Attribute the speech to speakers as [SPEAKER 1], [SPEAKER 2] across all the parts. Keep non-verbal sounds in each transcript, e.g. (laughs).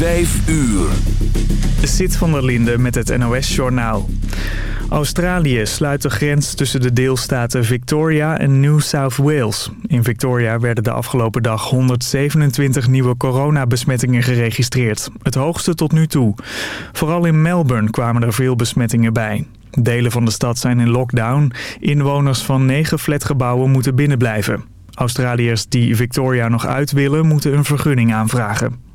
[SPEAKER 1] Vijf uur.
[SPEAKER 2] Zit van der Linde met het NOS-journaal. Australië sluit de grens tussen de deelstaten Victoria en New South Wales. In Victoria werden de afgelopen dag 127 nieuwe coronabesmettingen geregistreerd. Het hoogste tot nu toe. Vooral in Melbourne kwamen er veel besmettingen bij. Delen van de stad zijn in lockdown. Inwoners van negen flatgebouwen moeten binnenblijven. Australiërs die Victoria nog uit willen moeten een vergunning aanvragen.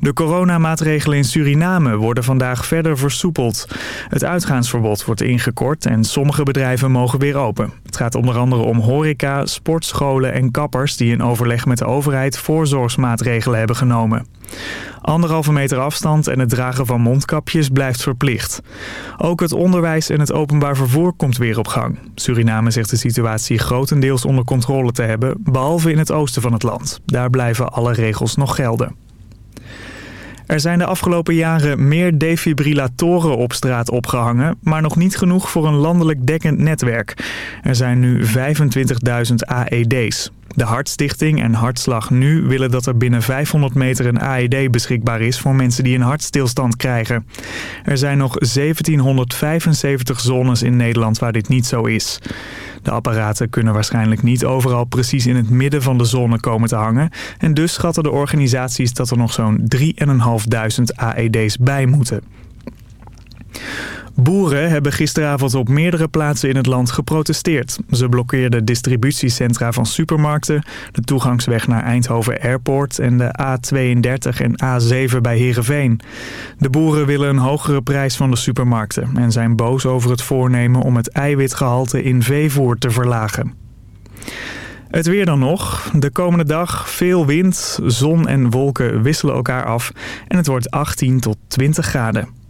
[SPEAKER 2] De coronamaatregelen in Suriname worden vandaag verder versoepeld. Het uitgaansverbod wordt ingekort en sommige bedrijven mogen weer open. Het gaat onder andere om horeca, sportscholen en kappers... die in overleg met de overheid voorzorgsmaatregelen hebben genomen. Anderhalve meter afstand en het dragen van mondkapjes blijft verplicht. Ook het onderwijs en het openbaar vervoer komt weer op gang. Suriname zegt de situatie grotendeels onder controle te hebben... behalve in het oosten van het land. Daar blijven alle regels nog gelden. Er zijn de afgelopen jaren meer defibrillatoren op straat opgehangen, maar nog niet genoeg voor een landelijk dekkend netwerk. Er zijn nu 25.000 AED's. De Hartstichting en Hartslag Nu willen dat er binnen 500 meter een AED beschikbaar is voor mensen die een hartstilstand krijgen. Er zijn nog 1775 zones in Nederland waar dit niet zo is. De apparaten kunnen waarschijnlijk niet overal precies in het midden van de zone komen te hangen. En dus schatten de organisaties dat er nog zo'n 3.500 AED's bij moeten. Boeren hebben gisteravond op meerdere plaatsen in het land geprotesteerd. Ze blokkeerden distributiecentra van supermarkten, de toegangsweg naar Eindhoven Airport en de A32 en A7 bij Heerenveen. De boeren willen een hogere prijs van de supermarkten en zijn boos over het voornemen om het eiwitgehalte in veevoer te verlagen. Het weer dan nog. De komende dag veel wind, zon en wolken wisselen elkaar af en het wordt 18 tot 20 graden.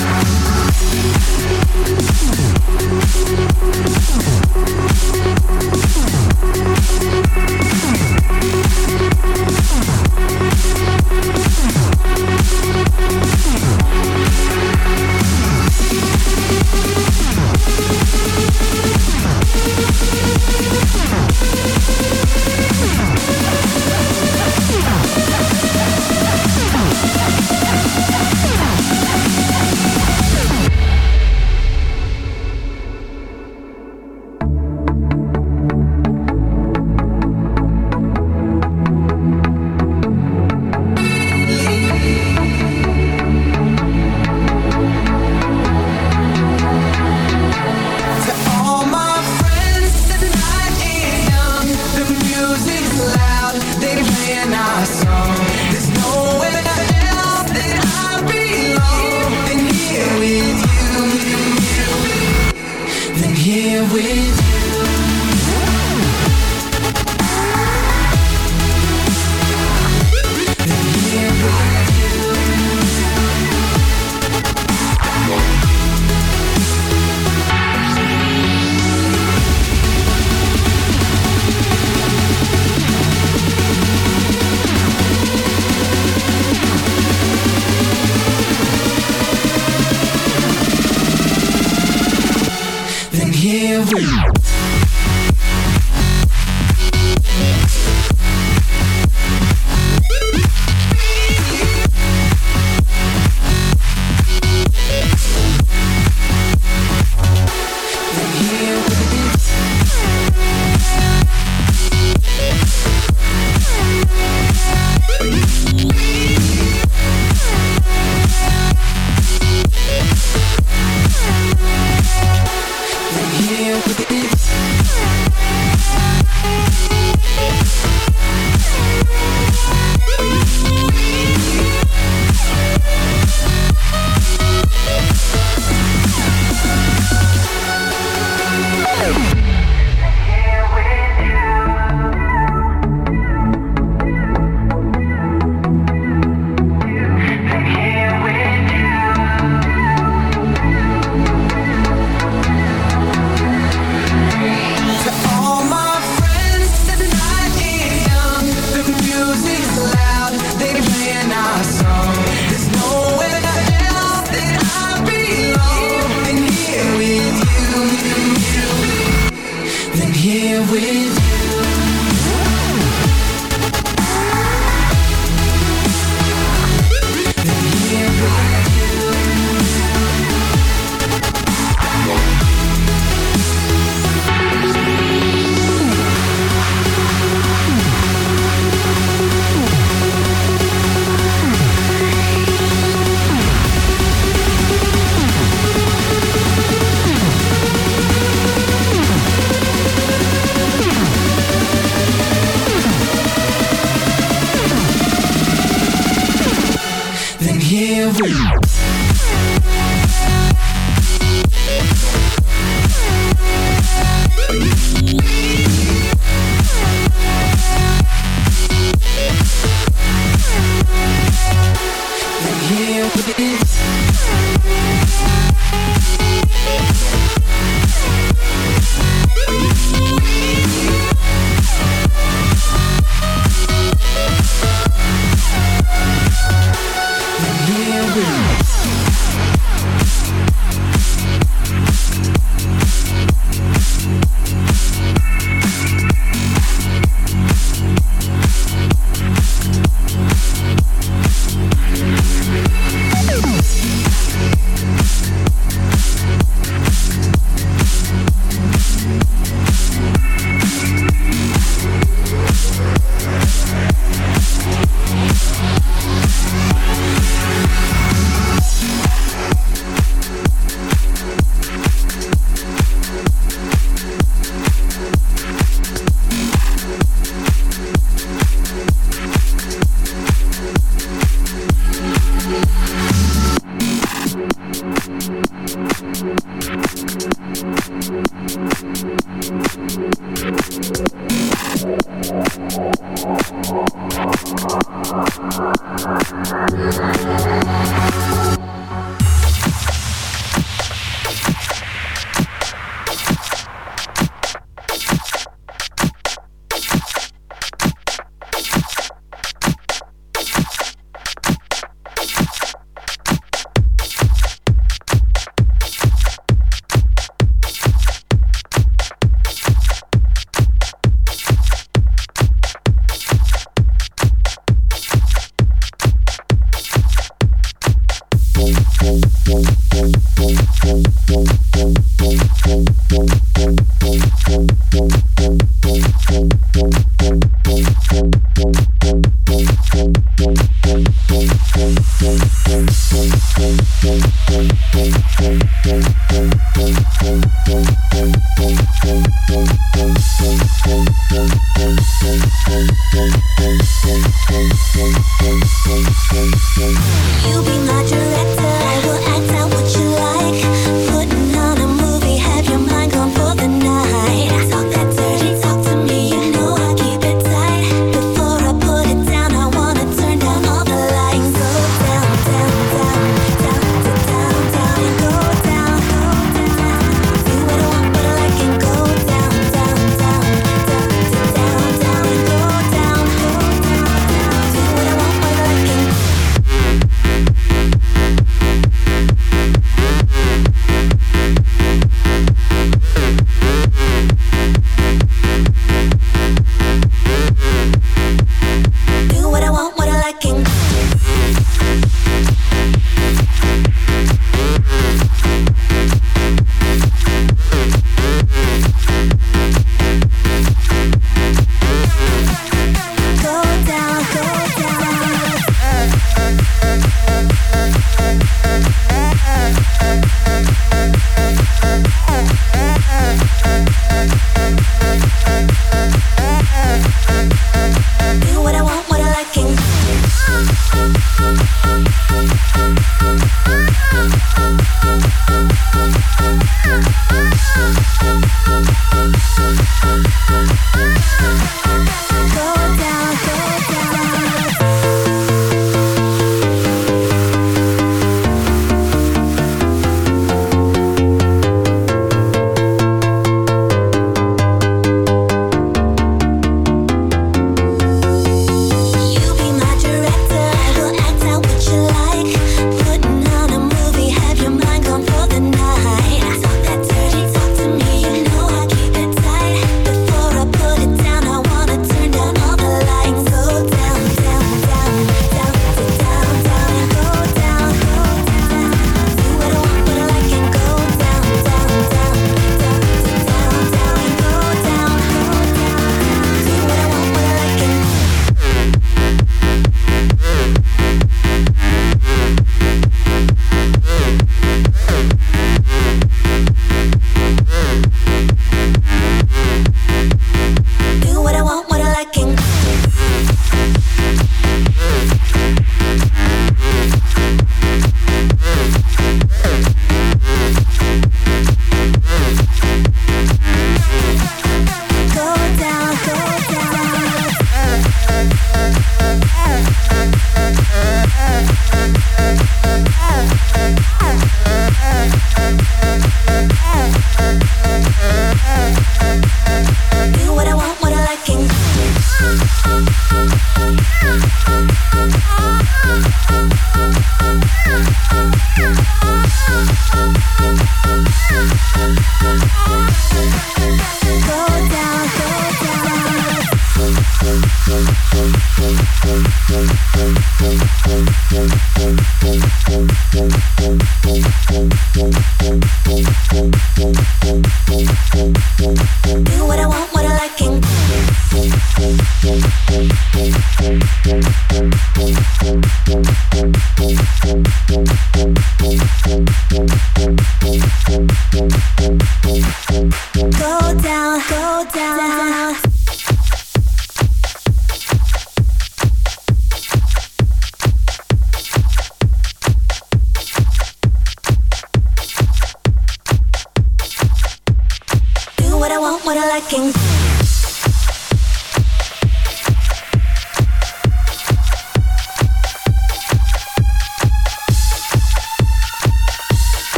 [SPEAKER 3] Thank Thank Here with with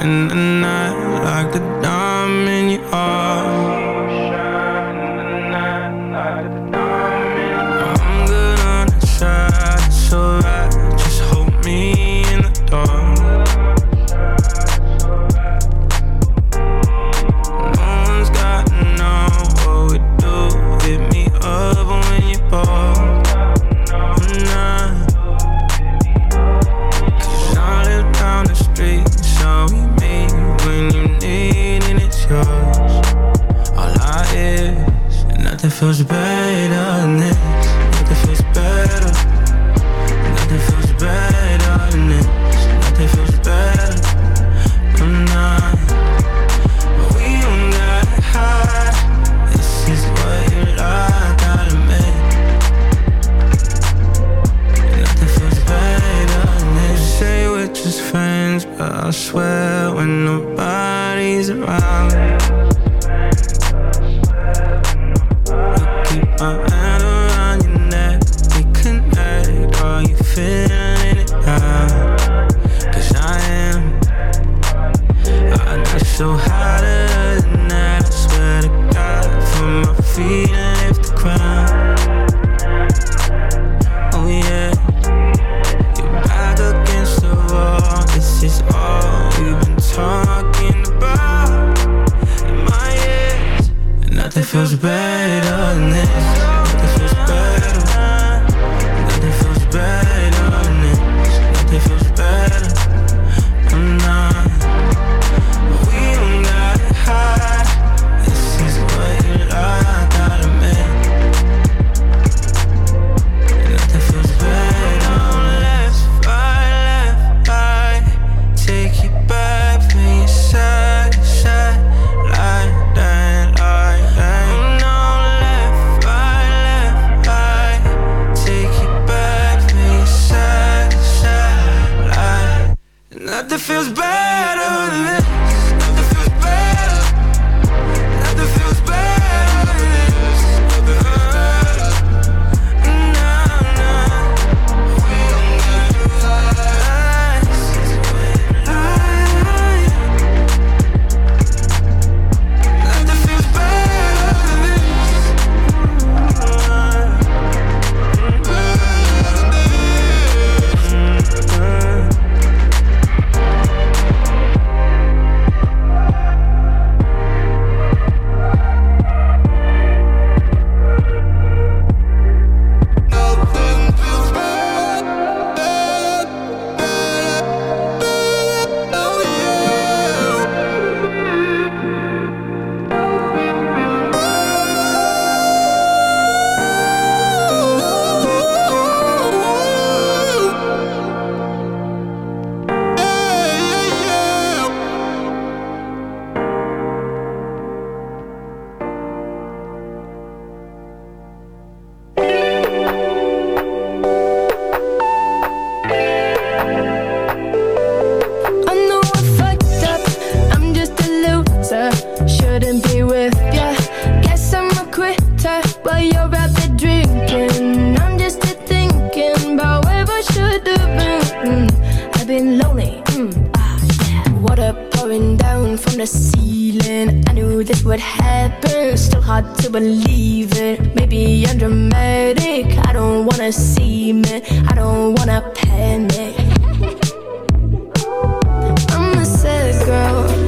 [SPEAKER 3] shine in I'm just thinking about where I should have been. I've been lonely. Mm, ah, Water pouring down from the ceiling. I knew this would happen, still hard to believe it. Maybe I'm dramatic, I don't wanna see I don't wanna panic. (laughs) I'm sad girl.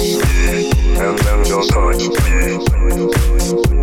[SPEAKER 4] And then don't touch me.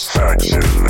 [SPEAKER 4] Satisfaction.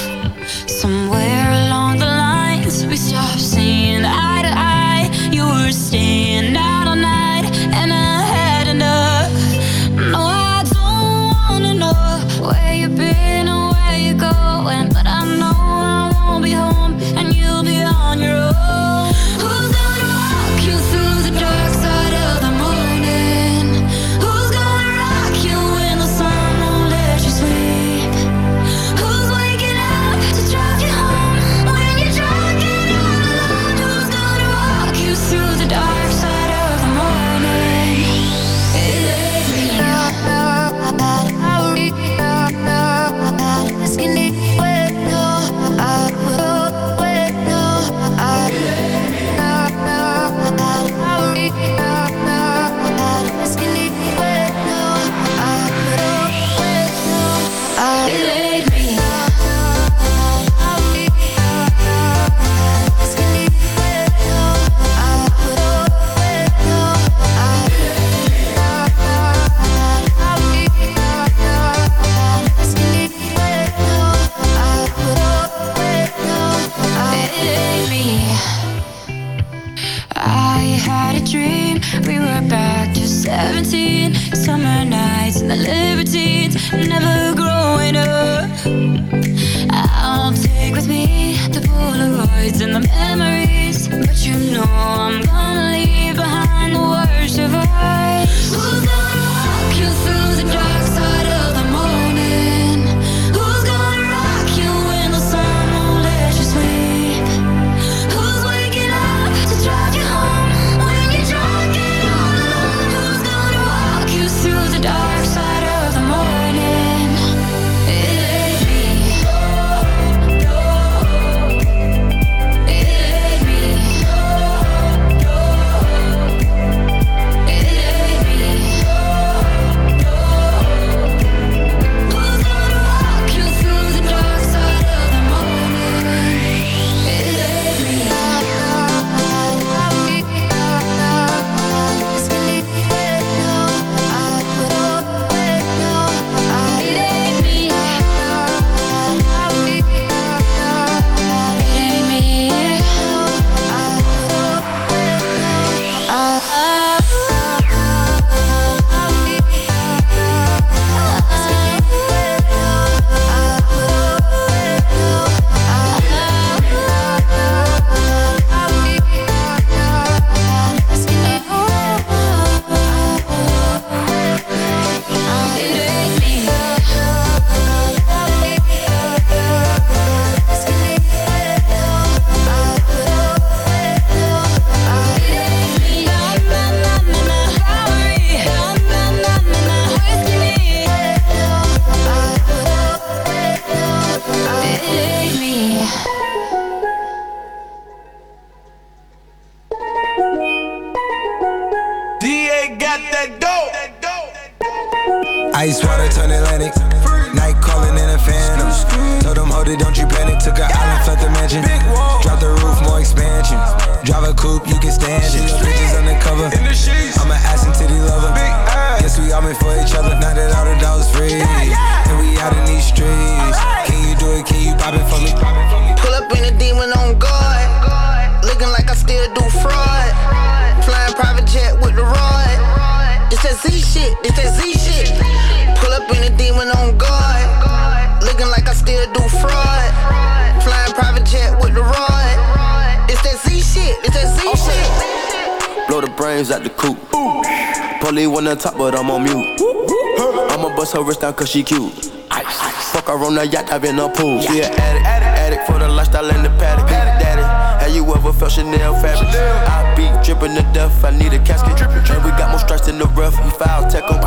[SPEAKER 5] cause she cute. Ice. Fuck her on the yacht, I've been a pool. She yeah. an addict, addict, addict for the lifestyle in the paddock. paddock. Daddy, have you ever felt Chanel fabric? Chanel. I be dripping to death, I need a casket. Drippin', drippin'. And we got more strikes in the rough, we foul tech em.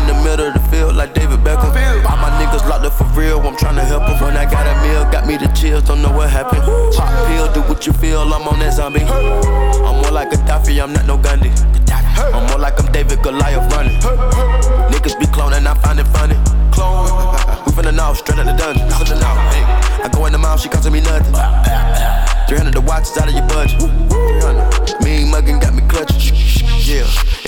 [SPEAKER 5] In the middle of the field, like David Beckham. By my niggas locked up for real, I'm tryna help them. When I got a meal, got me the chills, don't know what happened. Pop pill, do what you feel, I'm on that zombie. I'm more like a Gaddafi, I'm not no Gundy. I'm more like I'm David Goliath running. Niggas be cloning, I find it funny. Clone. We finna know, straight out the dungeon. Finna I go in the mouth, she costing me nothing. 300 the watches out of your budget. Mean muggin' got me clutching. Yeah.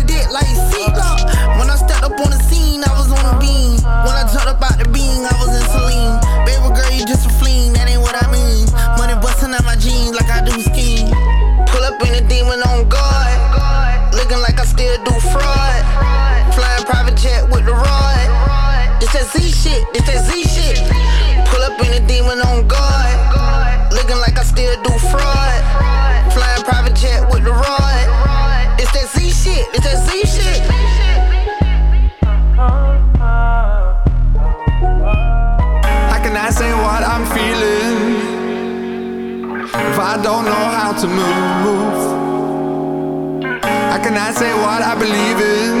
[SPEAKER 6] Z shit, it's that Z shit. Pull up in a demon on guard. Looking like I still do fraud. Flying private jet with the rod. It's that Z shit, it's that Z shit.
[SPEAKER 7] How can I say what I'm feeling if I don't know how to move? How can I say what I believe in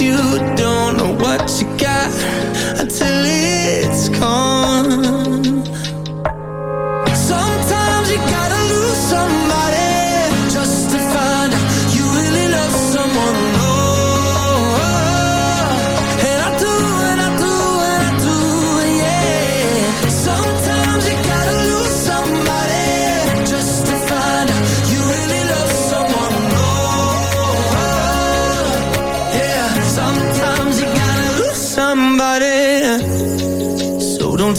[SPEAKER 8] you